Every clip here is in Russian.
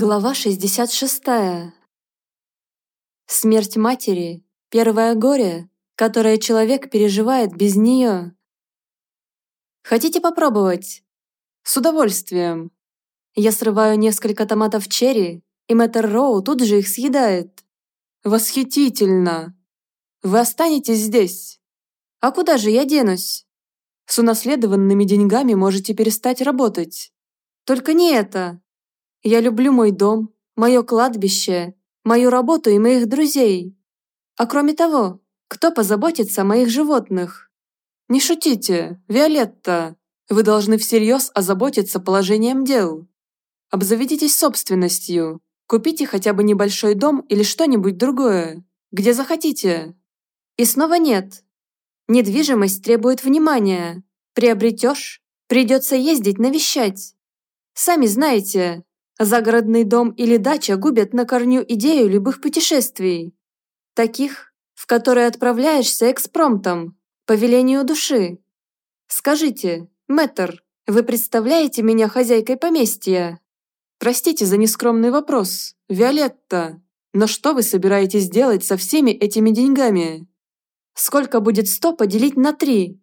Глава 66. Смерть матери – первое горе, которое человек переживает без нее. Хотите попробовать? С удовольствием. Я срываю несколько томатов черри, и мэтр Роу тут же их съедает. Восхитительно! Вы останетесь здесь. А куда же я денусь? С унаследованными деньгами можете перестать работать. Только не это. Я люблю мой дом, мое кладбище, мою работу и моих друзей. А кроме того, кто позаботится о моих животных? Не шутите, Виолетта. Вы должны всерьез озаботиться положением дел. Обзаведитесь собственностью. Купите хотя бы небольшой дом или что-нибудь другое, где захотите. И снова нет. Недвижимость требует внимания. Приобретешь, придется ездить навещать. Сами знаете, Загородный дом или дача губят на корню идею любых путешествий. Таких, в которые отправляешься экспромтом, по велению души. Скажите, мэтр, вы представляете меня хозяйкой поместья? Простите за нескромный вопрос, Виолетта, но что вы собираетесь делать со всеми этими деньгами? Сколько будет сто поделить на три?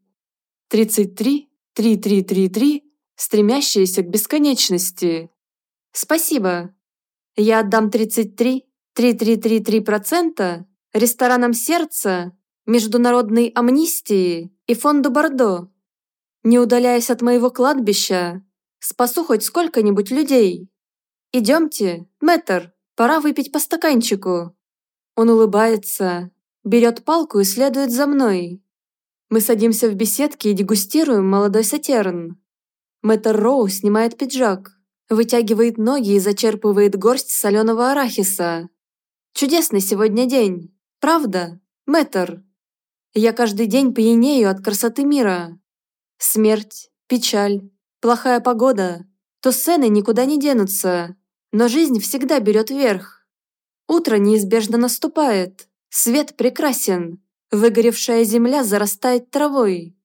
Тридцать три, три, три, три, три, стремящиеся к бесконечности. Спасибо. Я отдам 33, 3333% ресторанам сердца, Международной амнистии и фонду Бордо. Не удаляясь от моего кладбища, спасу хоть сколько-нибудь людей. Идемте, мэтр, пора выпить по стаканчику. Он улыбается, берет палку и следует за мной. Мы садимся в беседке и дегустируем молодой сатерн. Мэтр Роу снимает пиджак вытягивает ноги и зачерпывает горсть соленого арахиса. Чудесный сегодня день, правда, мэтр? Я каждый день пьянею от красоты мира. Смерть, печаль, плохая погода, то сцены никуда не денутся, но жизнь всегда берет верх. Утро неизбежно наступает, свет прекрасен, выгоревшая земля зарастает травой.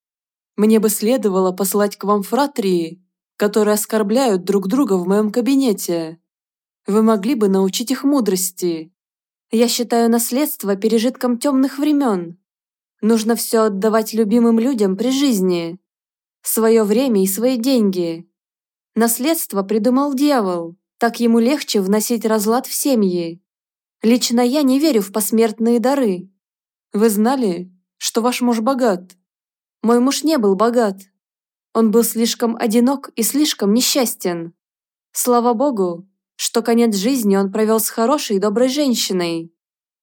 Мне бы следовало послать к вам фратрии, которые оскорбляют друг друга в моем кабинете. Вы могли бы научить их мудрости. Я считаю наследство пережитком темных времен. Нужно все отдавать любимым людям при жизни. Свое время и свои деньги. Наследство придумал дьявол, так ему легче вносить разлад в семьи. Лично я не верю в посмертные дары. Вы знали, что ваш муж богат? Мой муж не был богат. Он был слишком одинок и слишком несчастен. Слава богу, что конец жизни он провел с хорошей и доброй женщиной.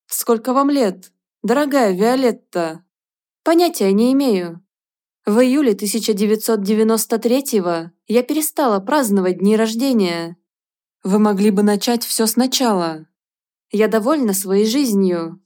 Сколько вам лет, дорогая Виолетта? Понятия не имею. В июле 1993-го я перестала праздновать дни рождения. Вы могли бы начать все сначала. Я довольна своей жизнью.